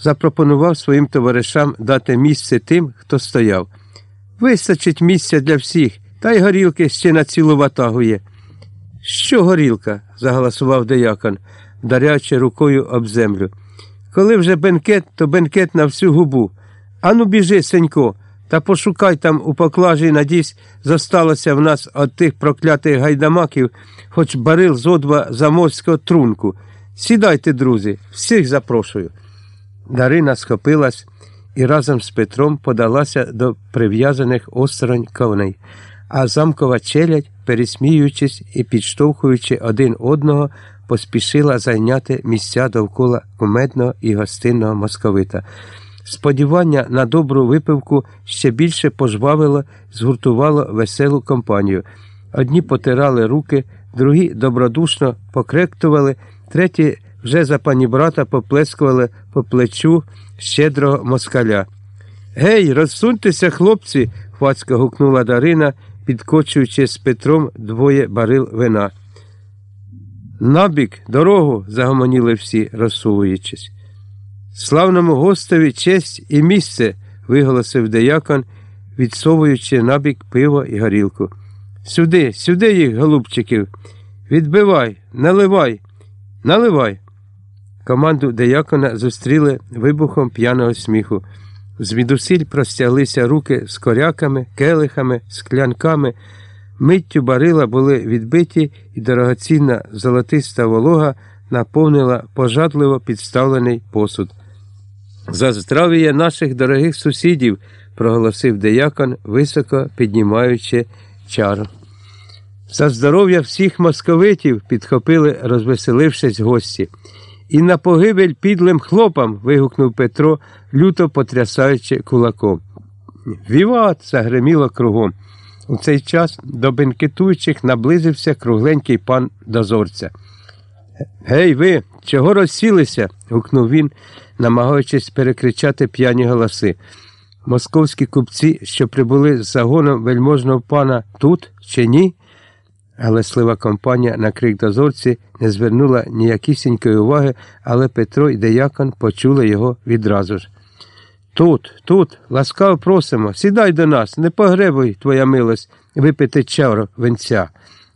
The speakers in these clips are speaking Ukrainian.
запропонував своїм товаришам дати місце тим, хто стояв. Вистачить місця для всіх, та й горілки ще на цілу ватагу є. Що горілка? заголосував деякон, вдаряючи рукою об землю. Коли вже бенкет, то бенкет на всю губу. Ану біжи, Сенько, та пошукай там у поклажі, надісь, зосталося в нас від тих проклятих гайдамаків, хоч барил зо два заморського трунку. Сідайте, друзі, всіх запрошую. Дарина схопилась і разом з Петром подалася до прив'язаних осторонь коней, а замкова челядь, пересміюючись і підштовхуючи один одного, поспішила зайняти місця довкола кумедного і гостинного московита. Сподівання на добру випивку ще більше пожвавило, згуртувало веселу компанію. Одні потирали руки, другі добродушно покректували, треті вже за панібрата поплескували по плечу щедрого москаля. Гей, розсуньтеся, хлопці, хвацько гукнула Дарина, підкочуючи з Петром двоє барил вина. Набік, дорогу, загомоніли всі, розсовуючись. Славному гостеві честь і місце, виголосив деякон, відсовуючи набік пиво і горілку. Сюди, сюди їх, голубчиків. Відбивай, наливай, наливай. Команду деякона зустріли вибухом п'яного сміху. Звідусіль простяглися руки з коряками, келихами, склянками. Миттю барила були відбиті, і дорогоцінна золотиста волога наповнила пожадливо підставлений посуд. За здрав'я наших дорогих сусідів, проголосив деякон, високо піднімаючи чару. За здоров'я всіх московитів, підхопили, розвеселившись гості. І на погибель підлим хлопам. вигукнув Петро, люто потрясаючи кулаком. Віват! загреміло кругом. У цей час до бенкетуючих наблизився кругленький пан дозорця. Гей, ви, чого розсілися? гукнув він, намагаючись перекричати п'яні голоси. Московські купці, що прибули з загоном вельможного пана тут чи ні? Галаслива компанія на крик дозорці не звернула ніякісінької уваги, але Петро і деякон почули його відразу ж. Тут, тут, ласкаво просимо, сідай до нас, не погребуй, твоя милость, випити чаро венця,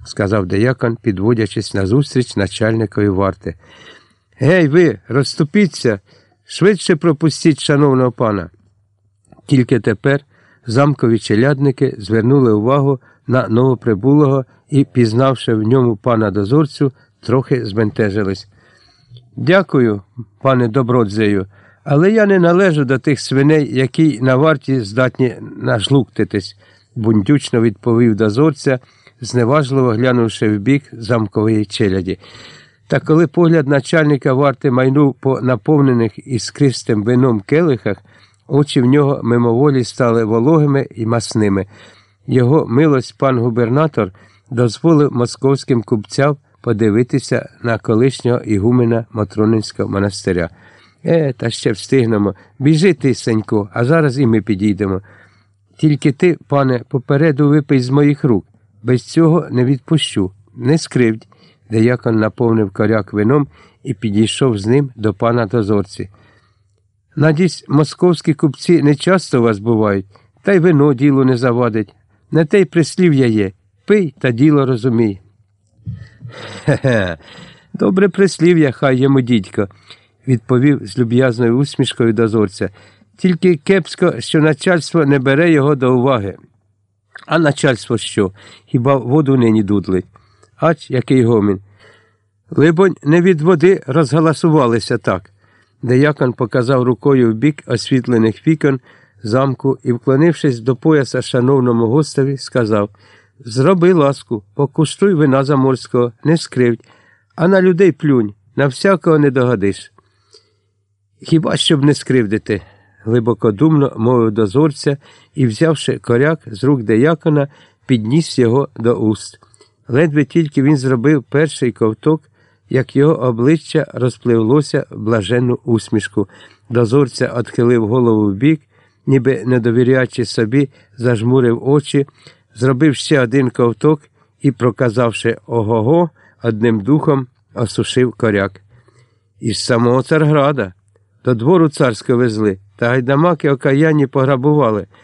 сказав деякон, підводячись назустріч начальникові варти. Гей, ви, розступіться, швидше пропустіть, шановного пана. Тільки тепер замкові челядники звернули увагу на новоприбулого і, пізнавши в ньому пана дозорцю, трохи збентежились. Дякую, пане добродзею, але я не належу до тих свиней, які на варті здатні нажлуктитись, бундючно відповів дозорця, зневажливо глянувши в бік замкової челяді. Та коли погляд начальника варти майнув по наповнених іскристим вином келихах, очі в нього мимоволі стали вологими і масними. Його милость пан губернатор дозволив московським купцям подивитися на колишнього ігумена Матронинського монастиря. Е, та ще встигнемо. Біжи ти, Сенько, а зараз і ми підійдемо. Тільки ти, пане, попереду випий з моїх рук. Без цього не відпущу, не скривдь. Деякон наповнив коряк вином і підійшов з ним до пана дозорці. Надісь, московські купці не часто у вас бувають, та й вино ділу не завадить. Не те й прислів'я є. Пий та діло розумій. Хе-хе, добре прислів'я, хай йому дідько, відповів з люб'язною усмішкою дозорця. Тільки кепсько, що начальство не бере його до уваги. А начальство що? Хіба воду нині дудлить? Ач, який гомін. Либонь, не від води розгаласувалися так. Деякон показав рукою в бік освітлених вікон замку і, вклонившись до пояса шановному гостеві, сказав Зроби ласку, покуштуй вина заморського, не скривдь, а на людей плюнь, на всякого не догадиш. Хіба щоб не скривдити? глибокодумно мовив дозорця і, взявши коряк з рук деякона, підніс його до уст. Ледве тільки він зробив перший ковток, як його обличчя розпливлося в блаженну усмішку. Дозорця отхилив голову в бік, ніби не довіряючи собі, зажмурив очі, зробив ще один ковток і, проказавши ого-го, одним духом осушив коряк. Із самого Царграда. до двору царського везли, та гайдамаки окаянні пограбували.